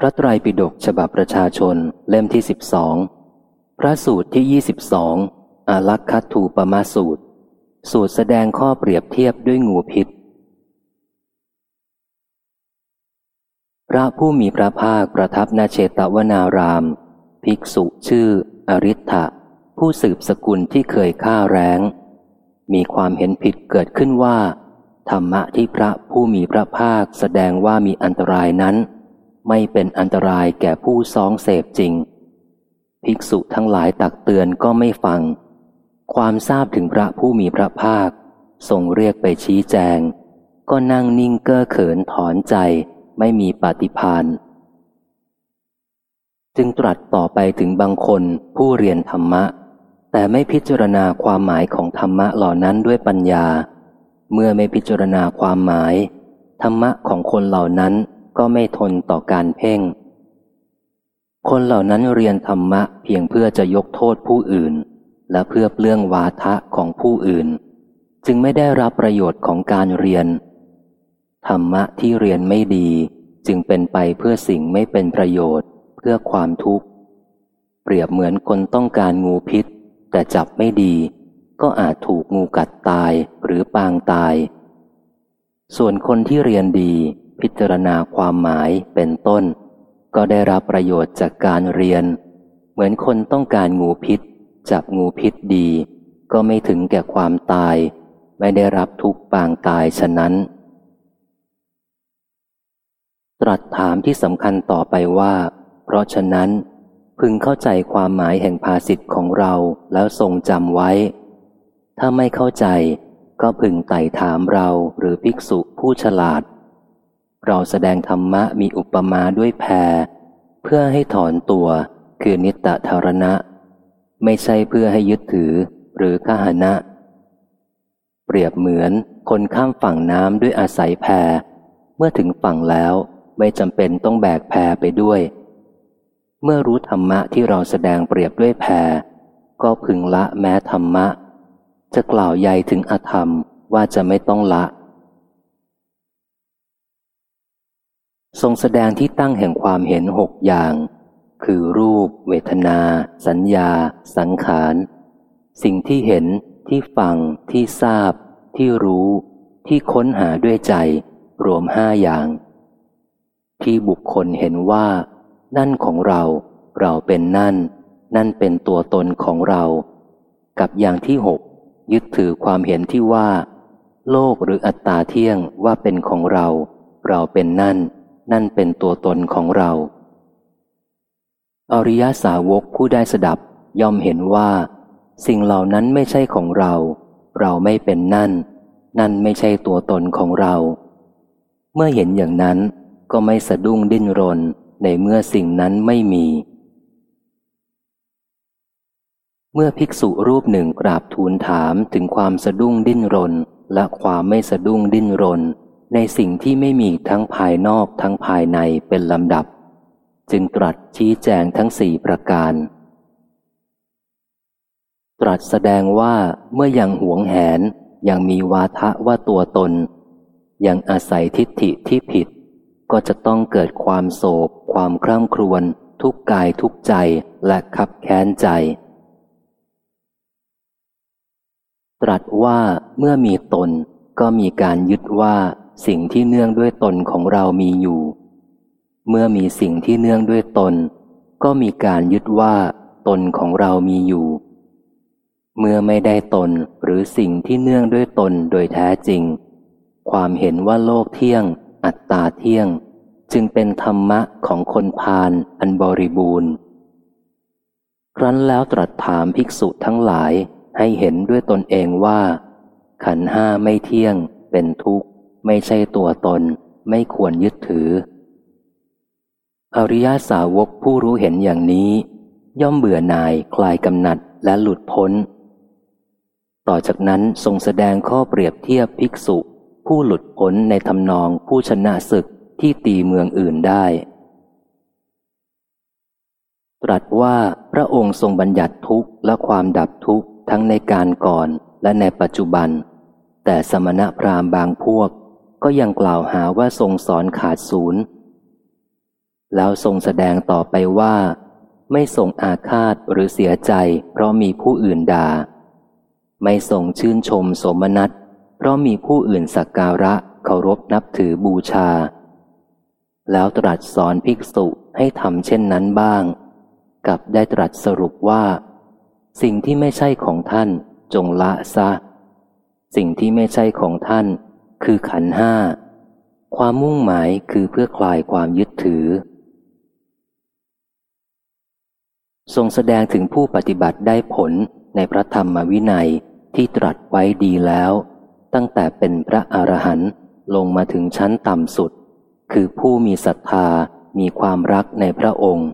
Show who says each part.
Speaker 1: พระไตรปิฎกฉบับประชาชนเล่มที่สิบสองพระสูตรที่ยี่สิบสองอาลักคัตถูปมาสูตร สูตรแสดงข้อเปรียบเทียบด้วยงูพิษ พระผู้มีพระภาคประทับนาเชตวนาราม ภิกษุชื่อ อริ t ะผู้สืบสกุลที่เคยฆ่าแร้ง มีความเห็นผิดเกิดขึ้นว่า ธรรมะที่พระผู้มีพระภาคแสดงว่ามีอันตรายนั้น ไม่เป็นอันตรายแก่ผู้ซองเสพจริง ภิกษุทั้งหลายตักเตือนก็ไม่ฟัง ความทราบถึงพระผู้มีพระภาคส่งเรียกไปชี้แจง ก็นั่งนิ่งเก้อเขินถอนใจไม่มีปฏิพานจึงตรัสต่อไปถึงบางคนผู้เรียนธรรมะ แต่ไม่พิจารณาความหมายของธรรมะเหล่านั้นด้วยปัญญา เมื่อไม่พิจารณาความหมาย ธรรมะของคนเหล่านั้น ก็ไม่ทนต่อการเพ่ง คนเหล่านั้นเรียนธรรมะเพียงเพื่อจะยกโทษผู้อื่น และเพื่อเปลื้องวาทะของผู้อื่น จึงไม่ได้รับประโยชน์ของการเรียน ธรรมะที่เรียนไม่ดี จึงเป็นไปเพื่อสิ่งไม่เป็นประโยชน์ เพื่อความทุกข์ เปรียบเหมือนคนต้องการงูพิษ แต่จับไม่ดี ก็อาจถูกงูกัดตายหรือปางตาย ส่วนคนที่เรียนดี พิจารณาความหมายเป็นต้น ก็ได้รับประโยชน์จากการเรียน เหมือนคนต้องการงูพิษ จับงูพิษดี ก็ไม่ถึงแก่ความตาย ไม่ได้รับทุกปางตายฉะนั้น ตรัสถามที่สำคัญต่อไปว่า เพราะฉะนั้น พึงเข้าใจความหมายแห่งภาษิตของเราแล้วทรงจำไว้ ถ้าไม่เข้าใจก็พึงไต่ถามเราหรือภิกษุผู้ฉลาด เราแสดงธรรมะมีอุปมาด้วยแพร เพื่อให้ถอนตัวคือนิตตธารณะ ไม่ใช่เพื่อให้ยึดถือหรือขหานะ เปรียบเหมือนคนข้ามฝั่งน้ำด้วยอาศัยแพร เมื่อถึงฝั่งแล้วไม่จำเป็นต้องแบกแพรไปด้วย เมื่อรู้ธรรมะที่เราแสดงเปรียบด้วยแพร ก็พึงละแม้ธรรมะ จะกล่าวใหญ่ถึงอธรรมว่าจะไม่ต้องละ ทรงแสดงที่ตั้งแห่งความเห็นหกอย่าง คือรูป เวทนา สัญญา สังขาร สิ่งที่เห็นที่ฟัง ที่ทราบ ที่รู้ ที่ค้นหาด้วยใจ รวมห้าอย่าง ที่บุคคลเห็นว่า นั่นของเรา เราเป็นนั่น นั่นเป็นตัวตนของเรา กับอย่างที่หกยึดถือความเห็นที่ว่า โลกหรืออัตตาเที่ยงว่าเป็นของเรา เราเป็นนั่น นั่นเป็นตัวตนของเรา อริยสาวกผู้ได้สดับย่อมเห็นว่า สิ่งเหล่านั้นไม่ใช่ของเรา เราไม่เป็นนั่น นั่นไม่ใช่ตัวตนของเรา เมื่อเห็นอย่างนั้นก็ไม่สะดุ้งดิ้นรนในเมื่อสิ่งนั้นไม่มี เมื่อภิกษุรูปหนึ่งกราบทูลถามถึงความสะดุ้งดิ้นรนและความไม่สะดุ้งดิ้นรน ในสิ่งที่ไม่มีทั้งภายนอกทั้งภายในเป็นลำดับ จึงตรัสชี้แจงทั้งสี่ประการ ตรัสแสดงว่าเมื่อยังหวงแหนยังมีวาทะว่าตัวตน ยังอาศัยทิฏฐิที่ผิด ก็จะต้องเกิดความโศก ความคร่ำครวญทุกกายทุกใจและขับแค้นใจ ตรัสว่าเมื่อมีตนก็มีการยึดว่า สิ่งที่เนื่องด้วยตนของเรามีอยู่ เมื่อมีสิ่งที่เนื่องด้วยตน ก็มีการยึดว่า ตนของเรามีอยู่ เมื่อไม่ได้ตนหรือสิ่งที่เนื่องด้วยตนโดยแท้จริง ความเห็นว่าโลกเที่ยง อัตตาเที่ยง จึงเป็นธรรมะของคนพาลอันบริบูรณ์ ครั้นแล้วตรัสถามภิกษุทั้งหลายให้เห็นด้วยตนเองว่า ขันห้าไม่เที่ยงเป็นทุกข์ ไม่ใช่ตัวตน ไม่ควรยึดถือ อริยาสาวกผู้รู้เห็นอย่างนี้ ย่อมเบื่อหน่ายคลายกำหนัดและหลุดพ้น ต่อจากนั้นทรงแสดงข้อเปรียบเทียบภิกษุ ผู้หลุดพ้นในทำนองผู้ชนะศึกที่ตีเมืองอื่นได้ ตรัสว่าพระองค์ทรงบัญญัติทุกข์และความดับทุกข์ทั้งในการก่อนและในปัจจุบัน แต่สมณะพราหมณ์บางพวก ก็ยังกล่าวหาว่าทรงสอนขาดศูนย์ แล้วทรงแสดงต่อไปว่า ไม่ทรงอาฆาตหรือเสียใจ เพราะมีผู้อื่นด่า ไม่ทรงชื่นชมสมนัตเพราะมีผู้อื่นสักการะเคารพนับถือบูชา แล้วตรัสสอนภิกษุให้ทำเช่นนั้นบ้าง กับได้ตรัสสรุปว่า สิ่งที่ไม่ใช่ของท่านจงละซะ สิ่งที่ไม่ใช่ของท่าน คือขันห้า ความมุ่งหมายคือเพื่อคลายความยึดถือ ทรงแสดงถึงผู้ปฏิบัติได้ผลในพระธรรมวินัยที่ตรัสไว้ดีแล้ว ตั้งแต่เป็นพระอรหันต์ลงมาถึงชั้นต่ำสุด คือผู้มีศรัทธามีความรักในพระองค์